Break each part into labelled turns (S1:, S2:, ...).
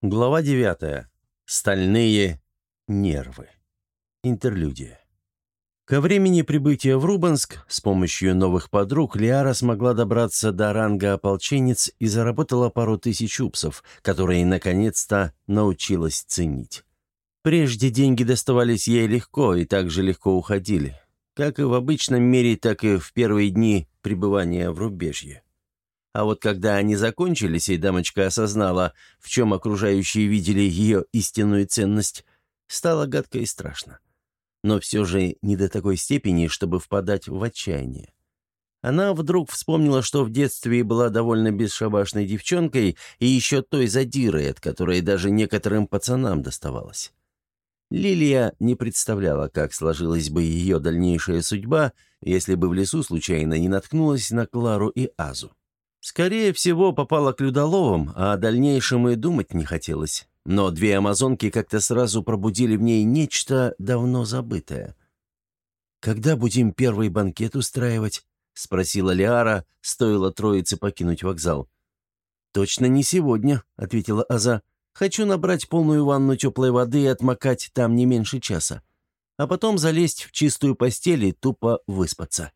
S1: Глава 9. Стальные нервы. Интерлюдия. Ко времени прибытия в Рубанск с помощью новых подруг Лиара смогла добраться до ранга ополченец и заработала пару тысяч упсов, которые наконец-то научилась ценить. Прежде деньги доставались ей легко и также легко уходили, как и в обычном мире, так и в первые дни пребывания в рубежье. А вот когда они закончились, и дамочка осознала, в чем окружающие видели ее истинную ценность, стало гадко и страшно. Но все же не до такой степени, чтобы впадать в отчаяние. Она вдруг вспомнила, что в детстве была довольно бесшабашной девчонкой и еще той задирой, от которой даже некоторым пацанам доставалось. Лилия не представляла, как сложилась бы ее дальнейшая судьба, если бы в лесу случайно не наткнулась на Клару и Азу. Скорее всего, попала к людоловам, а о дальнейшем и думать не хотелось. Но две амазонки как-то сразу пробудили в ней нечто давно забытое. «Когда будем первый банкет устраивать?» — спросила Лиара, стоило троице покинуть вокзал. «Точно не сегодня», — ответила Аза. «Хочу набрать полную ванну теплой воды и отмокать там не меньше часа. А потом залезть в чистую постель и тупо выспаться».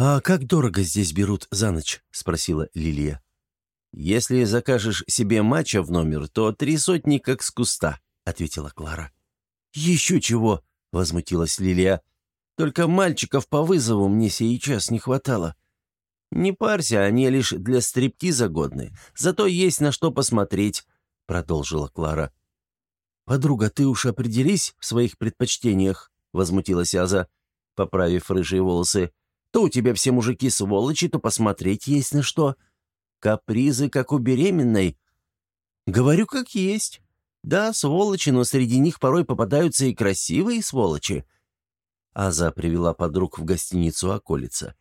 S1: «А как дорого здесь берут за ночь?» — спросила Лилия. «Если закажешь себе матча в номер, то три сотни как с куста», — ответила Клара. «Еще чего!» — возмутилась Лилия. «Только мальчиков по вызову мне сейчас не хватало». «Не парься, они лишь для стриптиза годны. Зато есть на что посмотреть», — продолжила Клара. «Подруга, ты уж определись в своих предпочтениях», — возмутилась Аза, поправив рыжие волосы. То у тебя все мужики сволочи, то посмотреть есть на что. Капризы, как у беременной. Говорю, как есть. Да, сволочи, но среди них порой попадаются и красивые сволочи. Аза привела подруг в гостиницу «Околица»,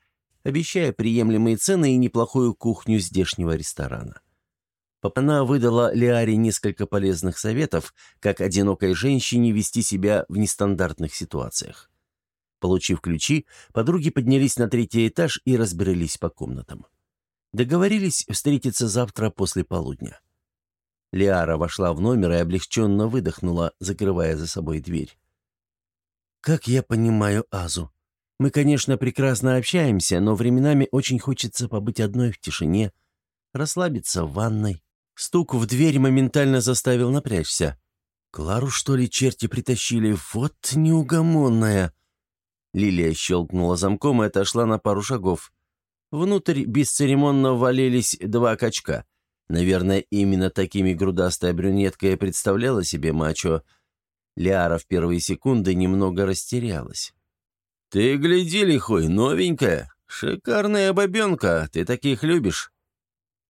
S1: обещая приемлемые цены и неплохую кухню здешнего ресторана. Она выдала Лиаре несколько полезных советов, как одинокой женщине вести себя в нестандартных ситуациях. Получив ключи, подруги поднялись на третий этаж и разбирались по комнатам. Договорились встретиться завтра после полудня. Лиара вошла в номер и облегченно выдохнула, закрывая за собой дверь. «Как я понимаю Азу. Мы, конечно, прекрасно общаемся, но временами очень хочется побыть одной в тишине, расслабиться в ванной». Стук в дверь моментально заставил напрячься. «Клару, что ли, черти притащили? Вот неугомонная!» Лилия щелкнула замком и отошла на пару шагов. Внутрь бесцеремонно валились два качка. Наверное, именно такими грудастая брюнетка и представляла себе мачо. Лиара в первые секунды немного растерялась. «Ты гляди, лихой, новенькая. Шикарная бабенка, ты таких любишь?»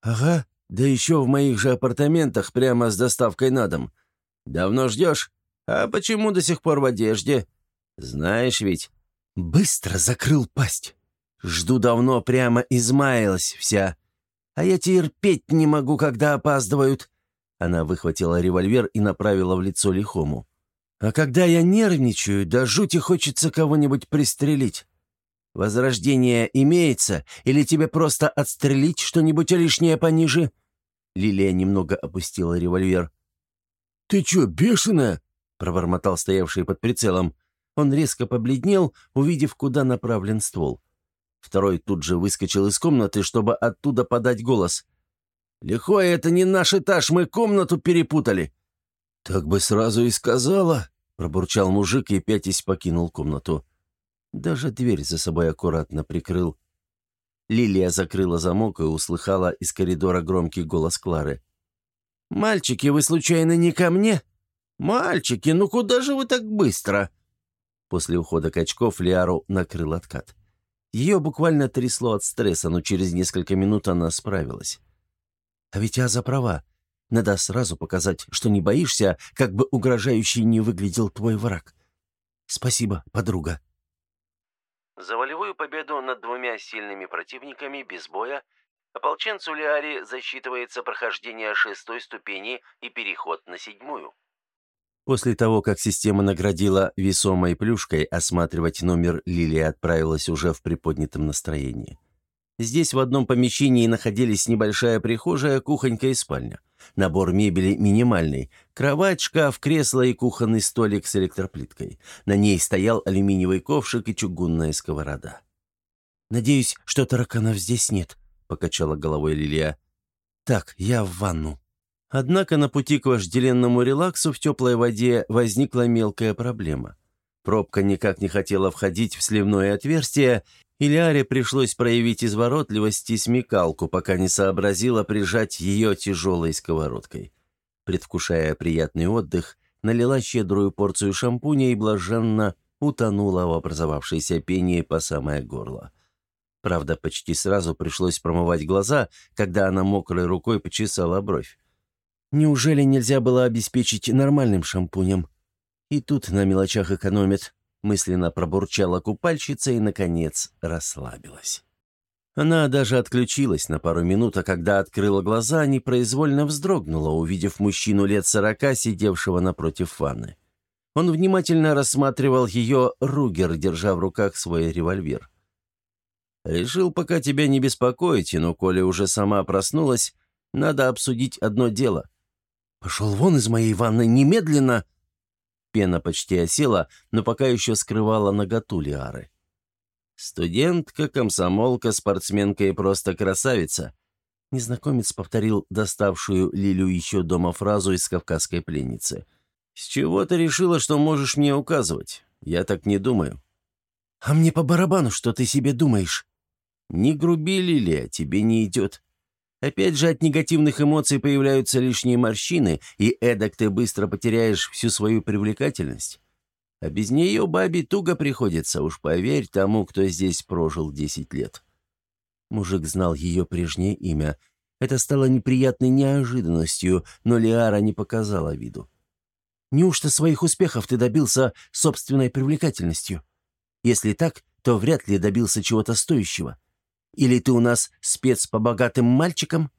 S1: «Ага, да еще в моих же апартаментах прямо с доставкой на дом. Давно ждешь? А почему до сих пор в одежде? Знаешь ведь, Быстро закрыл пасть. Жду давно, прямо измаялась вся. А я терпеть не могу, когда опаздывают. Она выхватила револьвер и направила в лицо лихому. А когда я нервничаю, до жути хочется кого-нибудь пристрелить. Возрождение имеется, или тебе просто отстрелить что-нибудь лишнее пониже?» Лилия немного опустила револьвер. «Ты чё, бешеная?» — пробормотал стоявший под прицелом. Он резко побледнел, увидев, куда направлен ствол. Второй тут же выскочил из комнаты, чтобы оттуда подать голос. «Лихой, это не наш этаж, мы комнату перепутали!» «Так бы сразу и сказала!» — пробурчал мужик и пятясь покинул комнату. Даже дверь за собой аккуратно прикрыл. Лилия закрыла замок и услыхала из коридора громкий голос Клары. «Мальчики, вы случайно не ко мне?» «Мальчики, ну куда же вы так быстро?» После ухода качков Лиару накрыл откат. Ее буквально трясло от стресса, но через несколько минут она справилась. «А ведь Аза права. Надо сразу показать, что не боишься, как бы угрожающий не выглядел твой враг. Спасибо, подруга».
S2: За волевую победу над двумя сильными противниками без боя ополченцу Лиари засчитывается прохождение шестой ступени и переход на седьмую.
S1: После того, как система наградила весомой плюшкой, осматривать номер Лилия отправилась уже в приподнятом настроении. Здесь в одном помещении находились небольшая прихожая, кухонька и спальня. Набор мебели минимальный. Кровать, шкаф, кресло и кухонный столик с электроплиткой. На ней стоял алюминиевый ковшик и чугунная сковорода. «Надеюсь, что тараканов здесь нет», — покачала головой Лилия. «Так, я в ванну». Однако на пути к вожделенному релаксу в теплой воде возникла мелкая проблема. Пробка никак не хотела входить в сливное отверстие, и Ляре пришлось проявить изворотливость и смекалку, пока не сообразила прижать ее тяжелой сковородкой. Предвкушая приятный отдых, налила щедрую порцию шампуня и блаженно утонула в образовавшейся пении по самое горло. Правда, почти сразу пришлось промывать глаза, когда она мокрой рукой почесала бровь. Неужели нельзя было обеспечить нормальным шампунем? И тут на мелочах экономят. Мысленно пробурчала купальщица и, наконец, расслабилась. Она даже отключилась на пару минут, а когда открыла глаза, непроизвольно вздрогнула, увидев мужчину лет сорока, сидевшего напротив ванны. Он внимательно рассматривал ее Ругер, держа в руках свой револьвер. «Решил пока тебя не беспокоить, но коли уже сама проснулась, надо обсудить одно дело». «Пошел вон из моей ванны немедленно!» Пена почти осела, но пока еще скрывала наготу Лиары. «Студентка, комсомолка, спортсменка и просто красавица», Незнакомец повторил доставшую Лилю еще дома фразу из «Кавказской пленницы». «С чего ты решила, что можешь мне указывать? Я так не думаю». «А мне по барабану, что ты себе думаешь?» «Не груби, Лилия, тебе не идет. Опять же, от негативных эмоций появляются лишние морщины, и эдак ты быстро потеряешь всю свою привлекательность. А без нее бабе туго приходится, уж поверь тому, кто здесь прожил десять лет». Мужик знал ее прежнее имя. Это стало неприятной неожиданностью, но Лиара не показала виду. «Неужто своих успехов ты добился собственной привлекательностью? Если так, то вряд ли добился чего-то стоящего. Или ты у нас спец по богатым мальчикам?»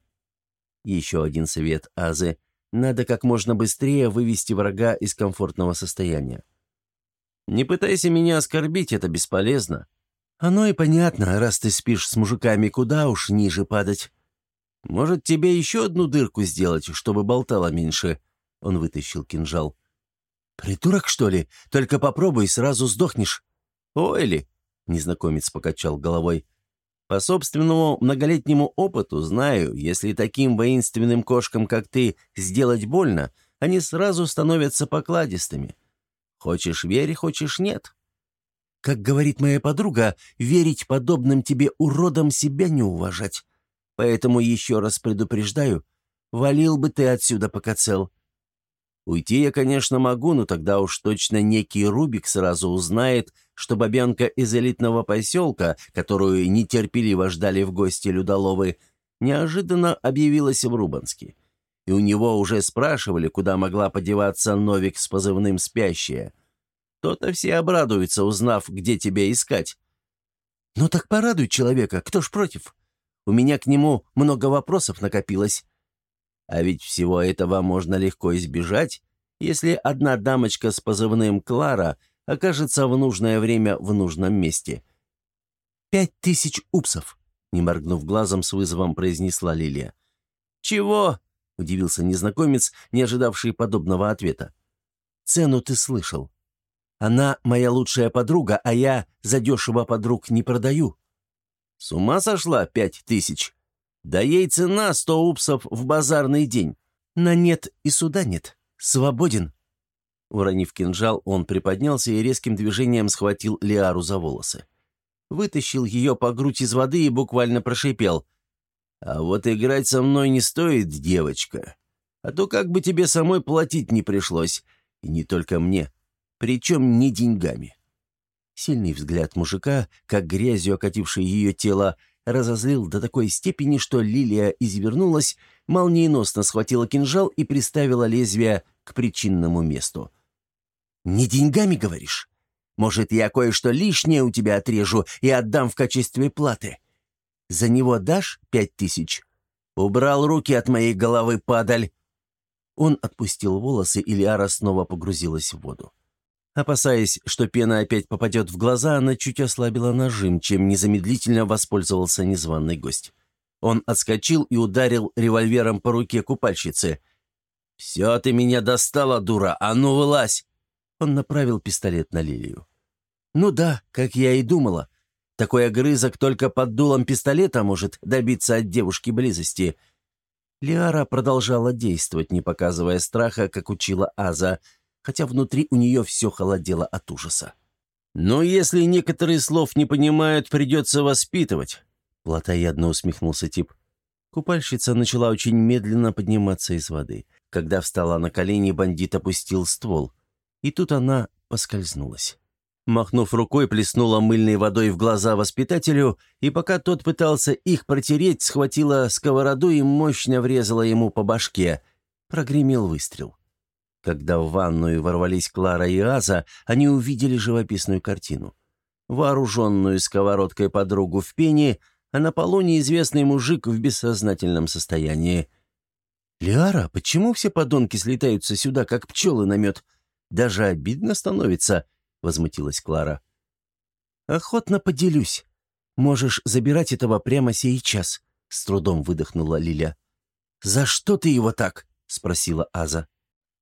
S1: Еще один совет Азы. Надо как можно быстрее вывести врага из комфортного состояния. «Не пытайся меня оскорбить, это бесполезно». «Оно и понятно, раз ты спишь с мужиками, куда уж ниже падать. Может, тебе еще одну дырку сделать, чтобы болтало меньше?» Он вытащил кинжал. «Придурок, что ли? Только попробуй, сразу сдохнешь». «Ой ли!» — незнакомец покачал головой. По собственному многолетнему опыту знаю, если таким воинственным кошкам, как ты, сделать больно, они сразу становятся покладистыми. Хочешь верь, хочешь нет. Как говорит моя подруга, верить подобным тебе уродам себя не уважать. Поэтому еще раз предупреждаю, валил бы ты отсюда, пока цел. Уйти я, конечно, могу, но тогда уж точно некий Рубик сразу узнает, что бабенка из элитного поселка, которую нетерпеливо ждали в гости Людоловы, неожиданно объявилась в Рубанске. И у него уже спрашивали, куда могла подеваться Новик с позывным «Спящая». То-то все обрадуются, узнав, где тебя искать. «Ну так порадуй человека, кто ж против? У меня к нему много вопросов накопилось. А ведь всего этого можно легко избежать, если одна дамочка с позывным «Клара» окажется в нужное время в нужном месте. «Пять тысяч упсов», — не моргнув глазом, с вызовом произнесла Лилия. «Чего?» — удивился незнакомец, не ожидавший подобного ответа. «Цену ты слышал. Она моя лучшая подруга, а я задешево подруг не продаю». «С ума сошла пять тысяч?» Да ей цена сто упсов в базарный день. На нет и суда нет. Свободен». Уронив кинжал, он приподнялся и резким движением схватил Лиару за волосы. Вытащил ее по грудь из воды и буквально прошипел. «А вот играть со мной не стоит, девочка. А то как бы тебе самой платить не пришлось. И не только мне. Причем не деньгами». Сильный взгляд мужика, как грязью окативший ее тело, разозлил до такой степени, что Лилия извернулась, молниеносно схватила кинжал и приставила лезвие к причинному месту. «Не деньгами, говоришь? Может, я кое-что лишнее у тебя отрежу и отдам в качестве платы? За него дашь пять тысяч?» «Убрал руки от моей головы, падаль!» Он отпустил волосы, и Лиара снова погрузилась в воду. Опасаясь, что пена опять попадет в глаза, она чуть ослабила нажим, чем незамедлительно воспользовался незваный гость. Он отскочил и ударил револьвером по руке купальщицы. «Все, ты меня достала, дура! А ну, вылазь!» Он направил пистолет на Лилию. «Ну да, как я и думала. Такой огрызок только под дулом пистолета может добиться от девушки близости». Лиара продолжала действовать, не показывая страха, как учила Аза, хотя внутри у нее все холодело от ужаса. «Но если некоторые слов не понимают, придется воспитывать», — плотоядно усмехнулся тип. Купальщица начала очень медленно подниматься из воды. Когда встала на колени, бандит опустил ствол. И тут она поскользнулась. Махнув рукой, плеснула мыльной водой в глаза воспитателю, и пока тот пытался их протереть, схватила сковороду и мощно врезала ему по башке. Прогремел выстрел. Когда в ванную ворвались Клара и Аза, они увидели живописную картину. Вооруженную сковородкой подругу в пене, а на полу неизвестный мужик в бессознательном состоянии. «Лиара, почему все подонки слетаются сюда, как пчелы на мед? Даже обидно становится», — возмутилась Клара. «Охотно поделюсь. Можешь забирать этого прямо сейчас», — с трудом выдохнула Лиля. «За что ты его так?» — спросила Аза.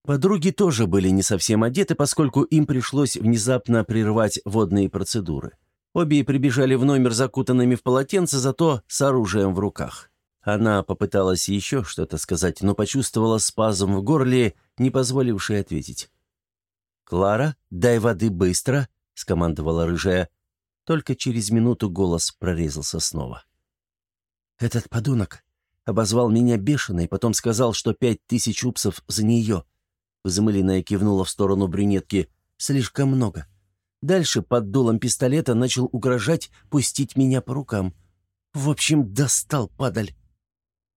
S1: Подруги тоже были не совсем одеты, поскольку им пришлось внезапно прервать водные процедуры. Обе прибежали в номер закутанными в полотенце, зато с оружием в руках. Она попыталась еще что-то сказать, но почувствовала спазм в горле, не позволивший ответить. «Клара, дай воды быстро!» — скомандовала рыжая. Только через минуту голос прорезался снова. «Этот подонок обозвал меня бешеной, потом сказал, что пять тысяч упсов за нее». Замылиная кивнула в сторону брюнетки. «Слишком много. Дальше под дулом пистолета начал угрожать пустить меня по рукам. В общем, достал, падаль».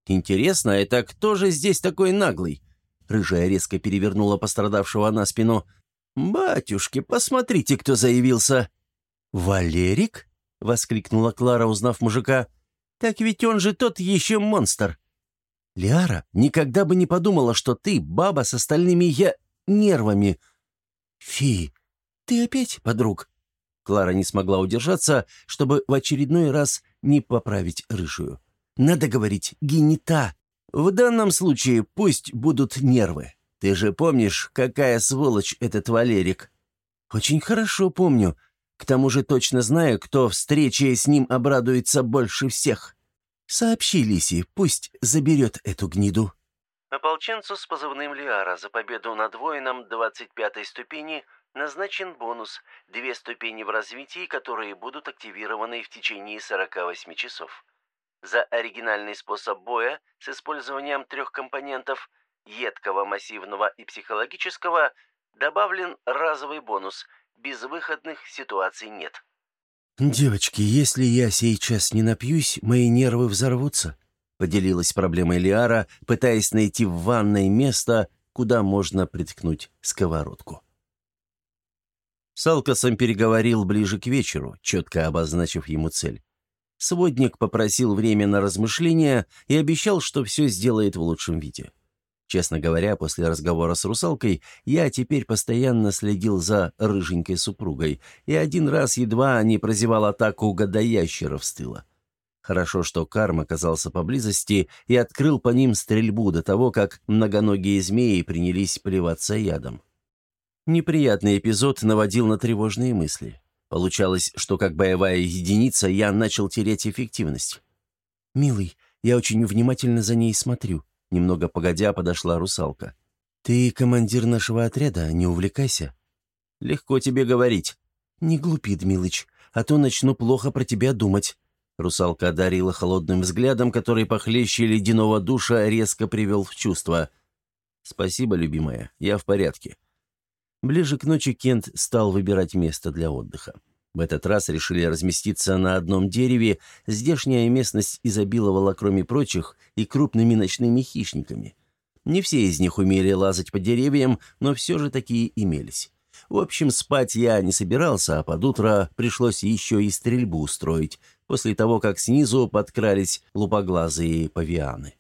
S1: «Интересно, это кто же здесь такой наглый?» Рыжая резко перевернула пострадавшего на спину. «Батюшки, посмотрите, кто заявился!» «Валерик?» — воскликнула Клара, узнав мужика. «Так ведь он же тот еще монстр!» «Лиара никогда бы не подумала, что ты баба с остальными я... нервами!» «Фи, ты опять, подруг?» Клара не смогла удержаться, чтобы в очередной раз не поправить рыжую. Надо говорить «генита». В данном случае пусть будут нервы. Ты же помнишь, какая сволочь этот Валерик?» «Очень хорошо помню. К тому же точно знаю, кто встрече с ним обрадуется больше всех. Сообщи Лиси, пусть заберет эту гниду».
S2: Ополченцу с позывным Лиара за победу над воином 25 ступени назначен бонус – две ступени в развитии, которые будут активированы в течение 48 часов. За оригинальный способ боя с использованием трех компонентов – едкого, массивного и психологического – добавлен разовый бонус – безвыходных ситуаций нет.
S1: «Девочки, если я сейчас не напьюсь, мои нервы взорвутся», — поделилась проблемой Лиара, пытаясь найти в ванной место, куда можно приткнуть сковородку. С Алкасом переговорил ближе к вечеру, четко обозначив ему цель. Сводник попросил время на размышления и обещал, что все сделает в лучшем виде. Честно говоря, после разговора с русалкой я теперь постоянно следил за рыженькой супругой, и один раз едва не прозевал атаку гадаящеров с тыла. Хорошо, что Карм оказался поблизости и открыл по ним стрельбу до того, как многоногие змеи принялись плеваться ядом. Неприятный эпизод наводил на тревожные мысли. Получалось, что как боевая единица я начал терять эффективность. «Милый, я очень внимательно за ней смотрю», — немного погодя подошла русалка. «Ты командир нашего отряда, не увлекайся». «Легко тебе говорить». «Не глупи, Дмилыч, а то начну плохо про тебя думать». Русалка одарила холодным взглядом, который похлеще ледяного душа резко привел в чувство. «Спасибо, любимая, я в порядке. Ближе к ночи Кент стал выбирать место для отдыха. В этот раз решили разместиться на одном дереве, здешняя местность изобиловала, кроме прочих, и крупными ночными хищниками. Не все из них умели лазать по деревьям, но все же такие имелись. В общем, спать я не собирался, а под утро пришлось еще и стрельбу устроить, после того, как снизу подкрались лупоглазые павианы.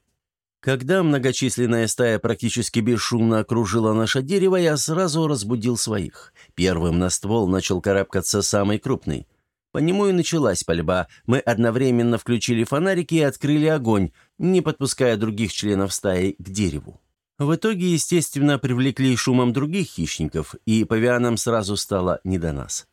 S1: Когда многочисленная стая практически бесшумно окружила наше дерево, я сразу разбудил своих. Первым на ствол начал карабкаться самый крупный. По нему и началась пальба. Мы одновременно включили фонарики и открыли огонь, не подпуская других членов стаи к дереву. В итоге, естественно, привлекли шумом других хищников, и павианам сразу стало не до нас.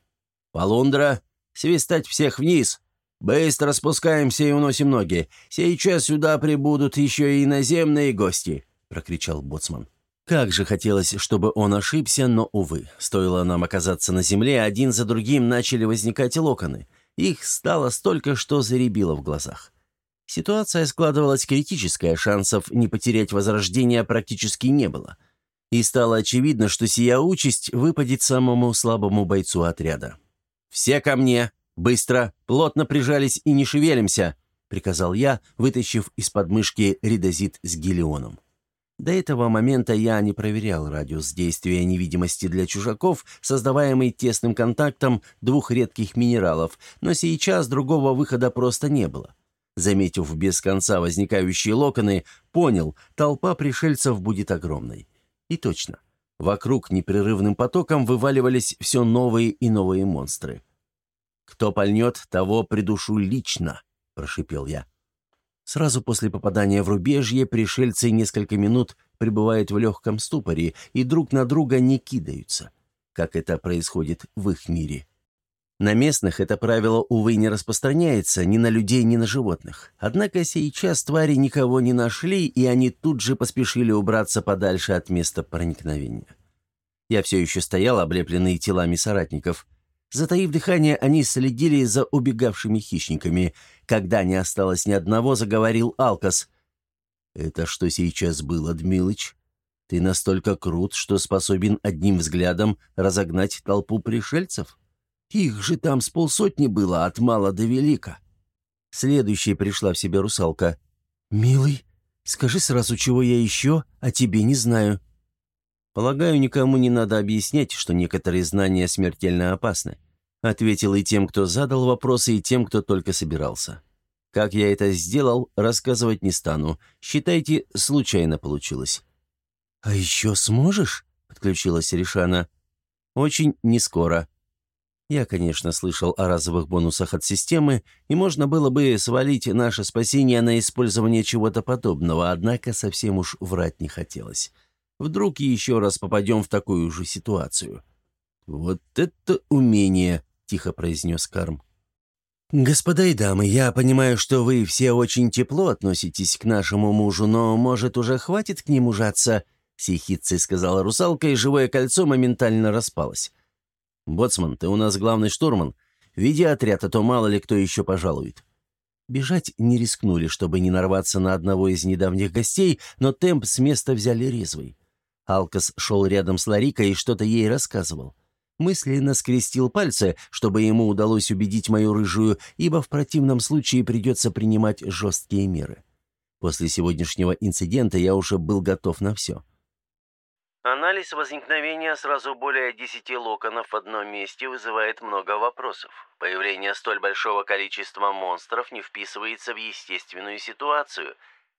S1: «Полундра, свистать всех вниз! Быстро спускаемся и уносим ноги. Сейчас сюда прибудут еще и иноземные гости!» — прокричал боцман. Как же хотелось, чтобы он ошибся, но, увы, стоило нам оказаться на земле, один за другим начали возникать локоны. Их стало столько, что заребило в глазах. Ситуация складывалась критическая, шансов не потерять возрождение практически не было. И стало очевидно, что сия участь выпадет самому слабому бойцу отряда. «Все ко мне! Быстро! Плотно прижались и не шевелимся!» — приказал я, вытащив из подмышки редозит с гелионом. До этого момента я не проверял радиус действия невидимости для чужаков, создаваемый тесным контактом двух редких минералов, но сейчас другого выхода просто не было. Заметив без конца возникающие локоны, понял, толпа пришельцев будет огромной. И точно. Вокруг непрерывным потоком вываливались все новые и новые монстры. «Кто пальнет, того придушу лично», — прошипел я. Сразу после попадания в рубежье пришельцы несколько минут пребывают в легком ступоре и друг на друга не кидаются, как это происходит в их мире. На местных это правило, увы, не распространяется ни на людей, ни на животных. Однако сейчас твари никого не нашли, и они тут же поспешили убраться подальше от места проникновения. Я все еще стоял, облепленный телами соратников. Затаив дыхание, они следили за убегавшими хищниками. Когда не осталось ни одного, заговорил Алкас. «Это что сейчас было, Дмилыч? Ты настолько крут, что способен одним взглядом разогнать толпу пришельцев? Их же там с полсотни было, от мала до велика». Следующей пришла в себя русалка. «Милый, скажи сразу, чего я еще, а тебе не знаю». Полагаю, никому не надо объяснять, что некоторые знания смертельно опасны. Ответил и тем, кто задал вопросы, и тем, кто только собирался. Как я это сделал, рассказывать не стану. Считайте, случайно получилось. «А еще сможешь?» — подключилась Ришана. «Очень нескоро». Я, конечно, слышал о разовых бонусах от системы, и можно было бы свалить наше спасение на использование чего-то подобного, однако совсем уж врать не хотелось. Вдруг еще раз попадем в такую же ситуацию. «Вот это умение!» — тихо произнес Карм. «Господа и дамы, я понимаю, что вы все очень тепло относитесь к нашему мужу, но, может, уже хватит к нему жаться?» — сихицей сказала русалка, и живое кольцо моментально распалось. «Боцман, ты у нас главный штурман. Веди отряд, а то мало ли кто еще пожалует». Бежать не рискнули, чтобы не нарваться на одного из недавних гостей, но темп с места взяли резвый. Алкас шел рядом с Ларикой и что-то ей рассказывал. Мысленно скрестил пальцы, чтобы ему удалось убедить мою рыжую, ибо в противном случае придется принимать жесткие меры. После сегодняшнего инцидента я уже был готов на все.
S2: Анализ возникновения сразу более 10 локонов в одном месте вызывает много вопросов. Появление столь большого количества монстров не вписывается в естественную ситуацию.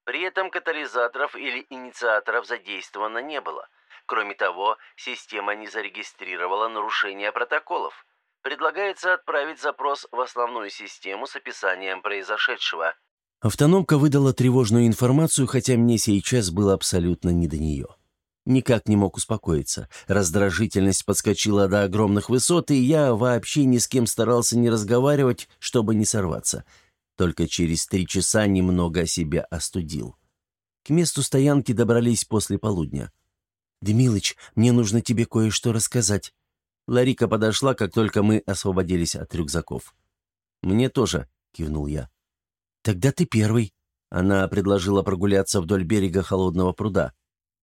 S2: При этом катализаторов или инициаторов задействовано не было – Кроме того, система не зарегистрировала нарушения протоколов. Предлагается отправить запрос в основную систему с описанием произошедшего.
S1: Автономка выдала тревожную информацию, хотя мне сейчас было абсолютно не до нее. Никак не мог успокоиться. Раздражительность подскочила до огромных высот, и я вообще ни с кем старался не разговаривать, чтобы не сорваться. Только через три часа немного себя остудил. К месту стоянки добрались после полудня. «Демилыч, мне нужно тебе кое-что рассказать». Ларика подошла, как только мы освободились от рюкзаков. «Мне тоже», — кивнул я. «Тогда ты первый». Она предложила прогуляться вдоль берега холодного пруда.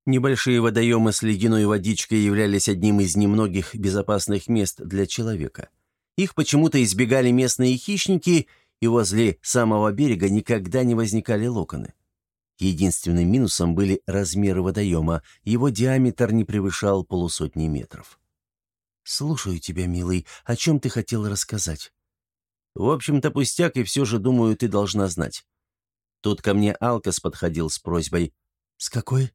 S1: Небольшие водоемы с ледяной водичкой являлись одним из немногих безопасных мест для человека. Их почему-то избегали местные хищники, и возле самого берега никогда не возникали локоны. Единственным минусом были размеры водоема, его диаметр не превышал полусотни метров. «Слушаю тебя, милый. О чем ты хотел рассказать?» «В общем-то, пустяк, и все же, думаю, ты должна знать». Тут ко мне Алкас подходил с просьбой. «С какой?»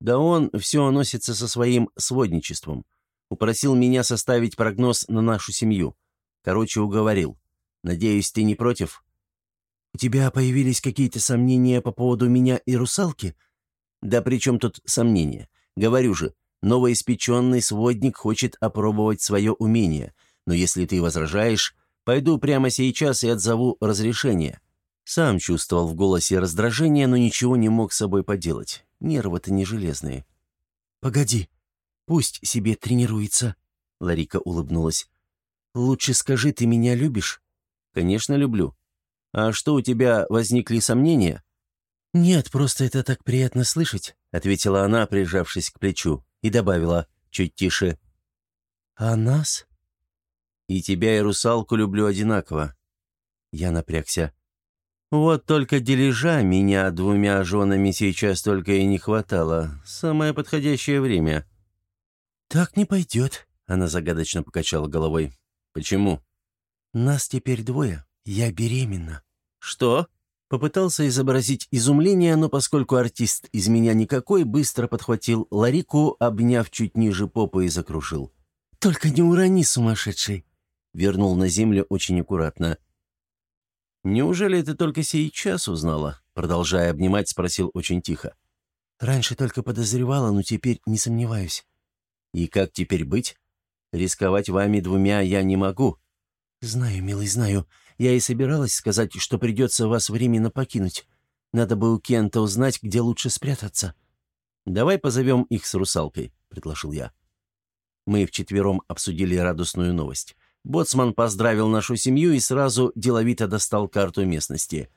S1: «Да он все носится со своим сводничеством. Упросил меня составить прогноз на нашу семью. Короче, уговорил. Надеюсь, ты не против?» «У тебя появились какие-то сомнения по поводу меня и русалки?» «Да при чем тут сомнения? Говорю же, новоиспеченный сводник хочет опробовать свое умение, но если ты возражаешь, пойду прямо сейчас и отзову разрешение». Сам чувствовал в голосе раздражение, но ничего не мог с собой поделать. Нервы-то не железные. «Погоди, пусть себе тренируется», — Ларика улыбнулась. «Лучше скажи, ты меня любишь?» «Конечно, люблю. А что, у тебя возникли сомнения?» «Нет, просто это так приятно слышать», — ответила она, прижавшись к плечу, и добавила, чуть тише. «А нас?» «И тебя, и русалку люблю одинаково». Я напрягся. «Вот только дележа меня двумя женами сейчас только и не хватало. Самое подходящее время». «Так не пойдет», — она загадочно покачала головой. «Почему?» «Нас теперь двое. Я беременна». «Что?» Попытался изобразить изумление, но поскольку артист из меня никакой, быстро подхватил Ларику, обняв чуть ниже попы и закружил. «Только не урони, сумасшедший!» Вернул на землю очень аккуратно. «Неужели ты только сейчас узнала?» Продолжая обнимать, спросил очень тихо. «Раньше только подозревала, но теперь не сомневаюсь». «И как теперь быть? Рисковать вами двумя я не могу». «Знаю, милый, знаю. Я и собиралась сказать, что придется вас временно покинуть. Надо бы у Кента узнать, где лучше спрятаться». «Давай позовем их с русалкой», — предложил я. Мы вчетвером обсудили радостную новость. Боцман поздравил нашу семью и сразу деловито достал карту местности.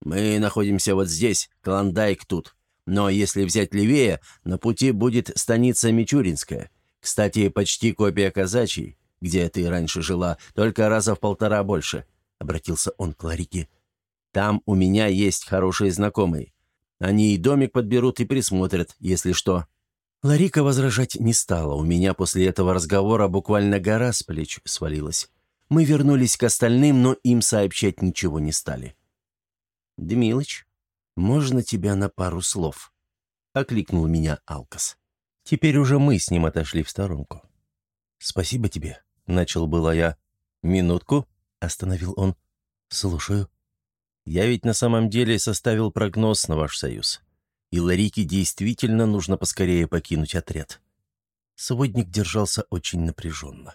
S1: «Мы находимся вот здесь, Клондайк тут. Но если взять левее, на пути будет станица Мичуринская. Кстати, почти копия казачьей, где ты раньше жила, только раза в полтора больше обратился он к Ларике. «Там у меня есть хорошие знакомые. Они и домик подберут и присмотрят, если что». Ларика возражать не стала. У меня после этого разговора буквально гора с плеч свалилась. Мы вернулись к остальным, но им сообщать ничего не стали. «Дмилыч, можно тебя на пару слов?» — окликнул меня Алкас. Теперь уже мы с ним отошли в сторонку. «Спасибо тебе», — начал было я. «Минутку», остановил он. «Слушаю. Я ведь на самом деле составил прогноз на ваш союз. И Ларике действительно нужно поскорее покинуть отряд». Сводник держался очень напряженно.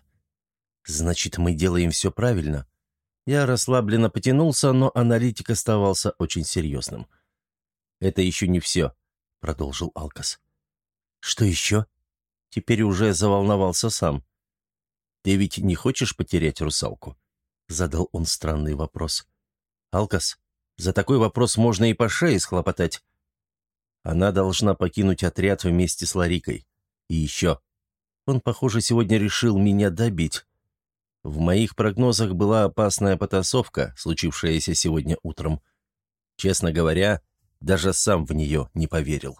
S1: «Значит, мы делаем все правильно?» Я расслабленно потянулся, но аналитик оставался очень серьезным. «Это еще не все», — продолжил Алкас. «Что еще?» Теперь уже заволновался сам. «Ты ведь не хочешь потерять русалку?» — задал он странный вопрос. «Алкас, за такой вопрос можно и по шее схлопотать. Она должна покинуть отряд вместе с Ларикой. И еще. Он, похоже, сегодня решил меня добить. В моих прогнозах была опасная потасовка, случившаяся сегодня утром. Честно говоря, даже сам в нее не поверил.